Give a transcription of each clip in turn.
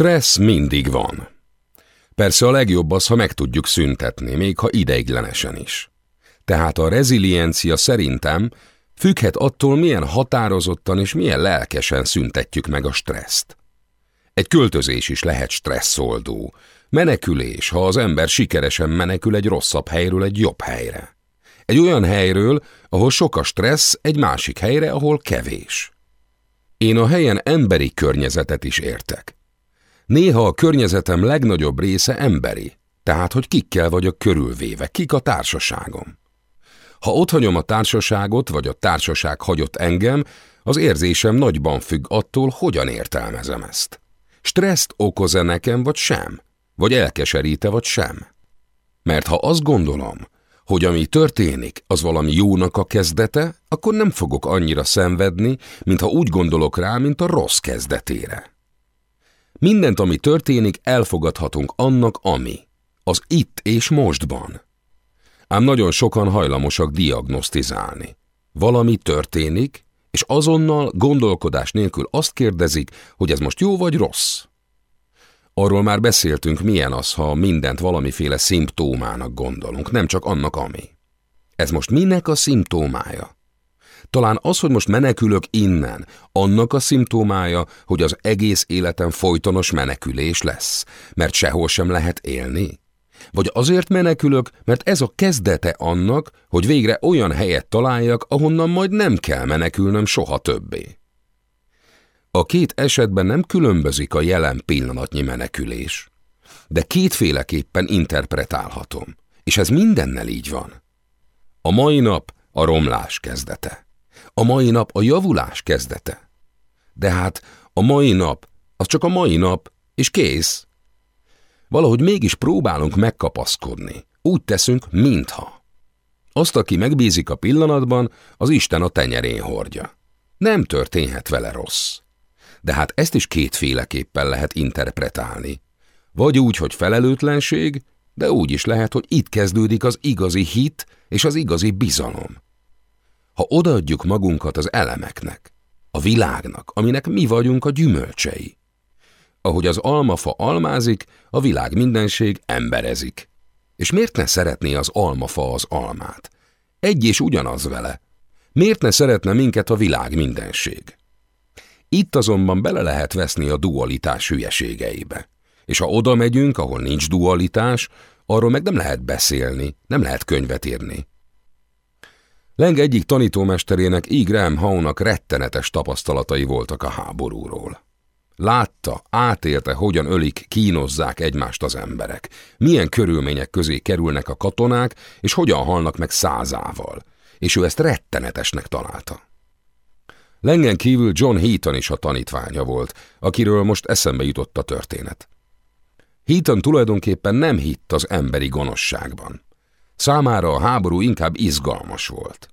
Stressz mindig van. Persze a legjobb az, ha meg tudjuk szüntetni, még ha ideiglenesen is. Tehát a reziliencia szerintem függhet attól, milyen határozottan és milyen lelkesen szüntetjük meg a stresszt. Egy költözés is lehet stresszoldó. Menekülés, ha az ember sikeresen menekül egy rosszabb helyről egy jobb helyre. Egy olyan helyről, ahol sok a stressz, egy másik helyre, ahol kevés. Én a helyen emberi környezetet is értek. Néha a környezetem legnagyobb része emberi, tehát hogy kikkel vagyok körülvéve, kik a társaságom. Ha otthagyom a társaságot, vagy a társaság hagyott engem, az érzésem nagyban függ attól, hogyan értelmezem ezt. Stresszt okoz-e nekem, vagy sem? Vagy elkeseríte, vagy sem? Mert ha azt gondolom, hogy ami történik, az valami jónak a kezdete, akkor nem fogok annyira szenvedni, mintha úgy gondolok rá, mint a rossz kezdetére. Mindent, ami történik, elfogadhatunk annak, ami. Az itt és mostban. Ám nagyon sokan hajlamosak diagnosztizálni. Valami történik, és azonnal gondolkodás nélkül azt kérdezik, hogy ez most jó vagy rossz. Arról már beszéltünk, milyen az, ha mindent valamiféle szimptómának gondolunk, nem csak annak, ami. Ez most minek a szimptómája? Talán az, hogy most menekülök innen, annak a szimptómája, hogy az egész életem folytonos menekülés lesz, mert sehol sem lehet élni? Vagy azért menekülök, mert ez a kezdete annak, hogy végre olyan helyet találjak, ahonnan majd nem kell menekülnöm soha többé. A két esetben nem különbözik a jelen pillanatnyi menekülés, de kétféleképpen interpretálhatom, és ez mindennel így van. A mai nap a romlás kezdete. A mai nap a javulás kezdete. De hát a mai nap, az csak a mai nap, és kész. Valahogy mégis próbálunk megkapaszkodni. Úgy teszünk, mintha. Azt, aki megbízik a pillanatban, az Isten a tenyerén hordja. Nem történhet vele rossz. De hát ezt is kétféleképpen lehet interpretálni. Vagy úgy, hogy felelőtlenség, de úgy is lehet, hogy itt kezdődik az igazi hit és az igazi bizalom. Ha odaadjuk magunkat az elemeknek, a világnak, aminek mi vagyunk a gyümölcsei, ahogy az almafa almázik, a világ mindenség emberezik. És miért ne szeretné az almafa az almát? Egy és ugyanaz vele. Miért ne szeretne minket a világ mindenség? Itt azonban bele lehet veszni a dualitás hülyeségeibe. És ha oda megyünk, ahol nincs dualitás, arról meg nem lehet beszélni, nem lehet könyvet írni. Leng egyik tanítómesterének E. Graham Howe-nak rettenetes tapasztalatai voltak a háborúról. Látta, átélte, hogyan ölik, kínozzák egymást az emberek, milyen körülmények közé kerülnek a katonák, és hogyan halnak meg százával, és ő ezt rettenetesnek találta. Lengen kívül John Heaton is a tanítványa volt, akiről most eszembe jutott a történet. Heaton tulajdonképpen nem hitt az emberi gonoszságban. Számára a háború inkább izgalmas volt.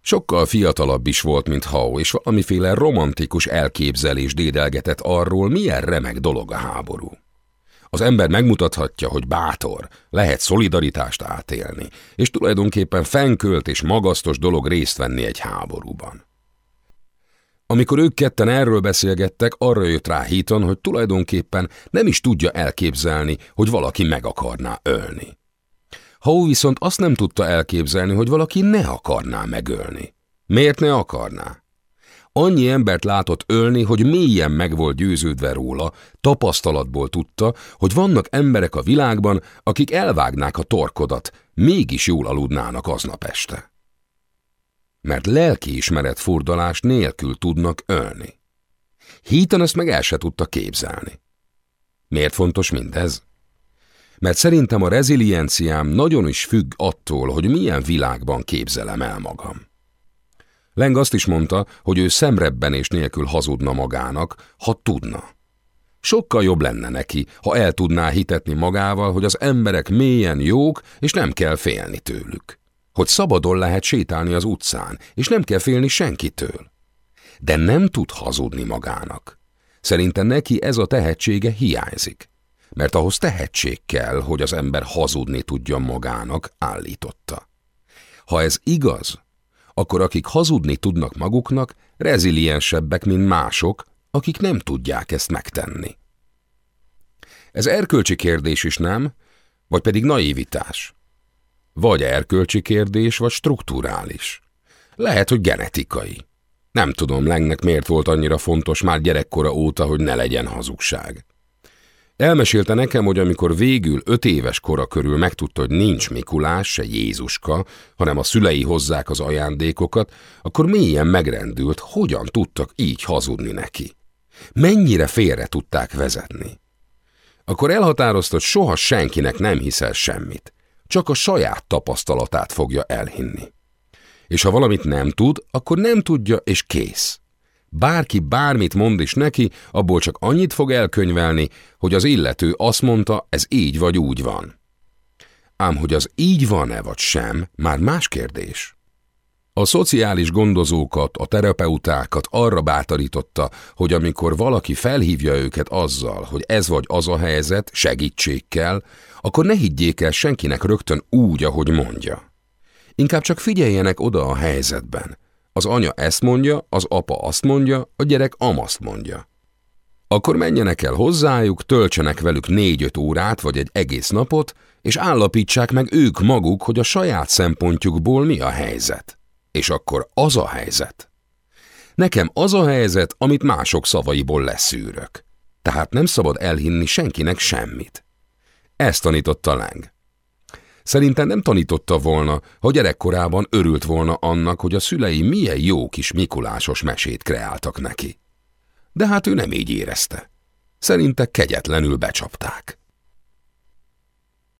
Sokkal fiatalabb is volt, mint Howe, és valamiféle romantikus elképzelés dédelgetett arról, milyen remek dolog a háború. Az ember megmutathatja, hogy bátor, lehet szolidaritást átélni, és tulajdonképpen fenkölt és magasztos dolog részt venni egy háborúban. Amikor ők ketten erről beszélgettek, arra jött rá Heaton, hogy tulajdonképpen nem is tudja elképzelni, hogy valaki meg akarná ölni. Howe viszont azt nem tudta elképzelni, hogy valaki ne akarná megölni. Miért ne akarná? Annyi embert látott ölni, hogy mélyen meg volt győződve róla, tapasztalatból tudta, hogy vannak emberek a világban, akik elvágnák a torkodat, mégis jól aludnának aznap este. Mert lelkiismeret furdalás nélkül tudnak ölni. Hítan ezt meg el se tudta képzelni. Miért fontos mindez? Mert szerintem a rezilienciám nagyon is függ attól, hogy milyen világban képzelem el magam. Leng azt is mondta, hogy ő és nélkül hazudna magának, ha tudna. Sokkal jobb lenne neki, ha el tudná hitetni magával, hogy az emberek mélyen jók, és nem kell félni tőlük. Hogy szabadon lehet sétálni az utcán, és nem kell félni senkitől. De nem tud hazudni magának. Szerintem neki ez a tehetsége hiányzik mert ahhoz tehetség kell, hogy az ember hazudni tudjon magának, állította. Ha ez igaz, akkor akik hazudni tudnak maguknak, reziliensebbek, mint mások, akik nem tudják ezt megtenni. Ez erkölcsi kérdés is nem, vagy pedig naivitás. Vagy erkölcsi kérdés, vagy strukturális. Lehet, hogy genetikai. Nem tudom, Lengnek miért volt annyira fontos már gyerekkora óta, hogy ne legyen hazugság. Elmesélte nekem, hogy amikor végül öt éves kora körül megtudta, hogy nincs Mikulás, se Jézuska, hanem a szülei hozzák az ajándékokat, akkor mélyen megrendült, hogyan tudtak így hazudni neki. Mennyire félre tudták vezetni. Akkor elhatározta, hogy soha senkinek nem hiszel semmit, csak a saját tapasztalatát fogja elhinni. És ha valamit nem tud, akkor nem tudja, és kész. Bárki bármit mond is neki, abból csak annyit fog elkönyvelni, hogy az illető azt mondta, ez így vagy úgy van. Ám hogy az így van-e vagy sem, már más kérdés. A szociális gondozókat, a terapeutákat arra bátorította, hogy amikor valaki felhívja őket azzal, hogy ez vagy az a helyzet, segítség kell, akkor ne higgyék el senkinek rögtön úgy, ahogy mondja. Inkább csak figyeljenek oda a helyzetben. Az anya ezt mondja, az apa azt mondja, a gyerek amaszt mondja. Akkor menjenek el hozzájuk, töltsenek velük négy-öt órát vagy egy egész napot, és állapítsák meg ők maguk, hogy a saját szempontjukból mi a helyzet. És akkor az a helyzet. Nekem az a helyzet, amit mások szavaiból leszűrök. Tehát nem szabad elhinni senkinek semmit. Ezt tanította Lang. Szerintem nem tanította volna, ha gyerekkorában örült volna annak, hogy a szülei milyen jó kis Mikulásos mesét kreáltak neki. De hát ő nem így érezte. Szerinte kegyetlenül becsapták.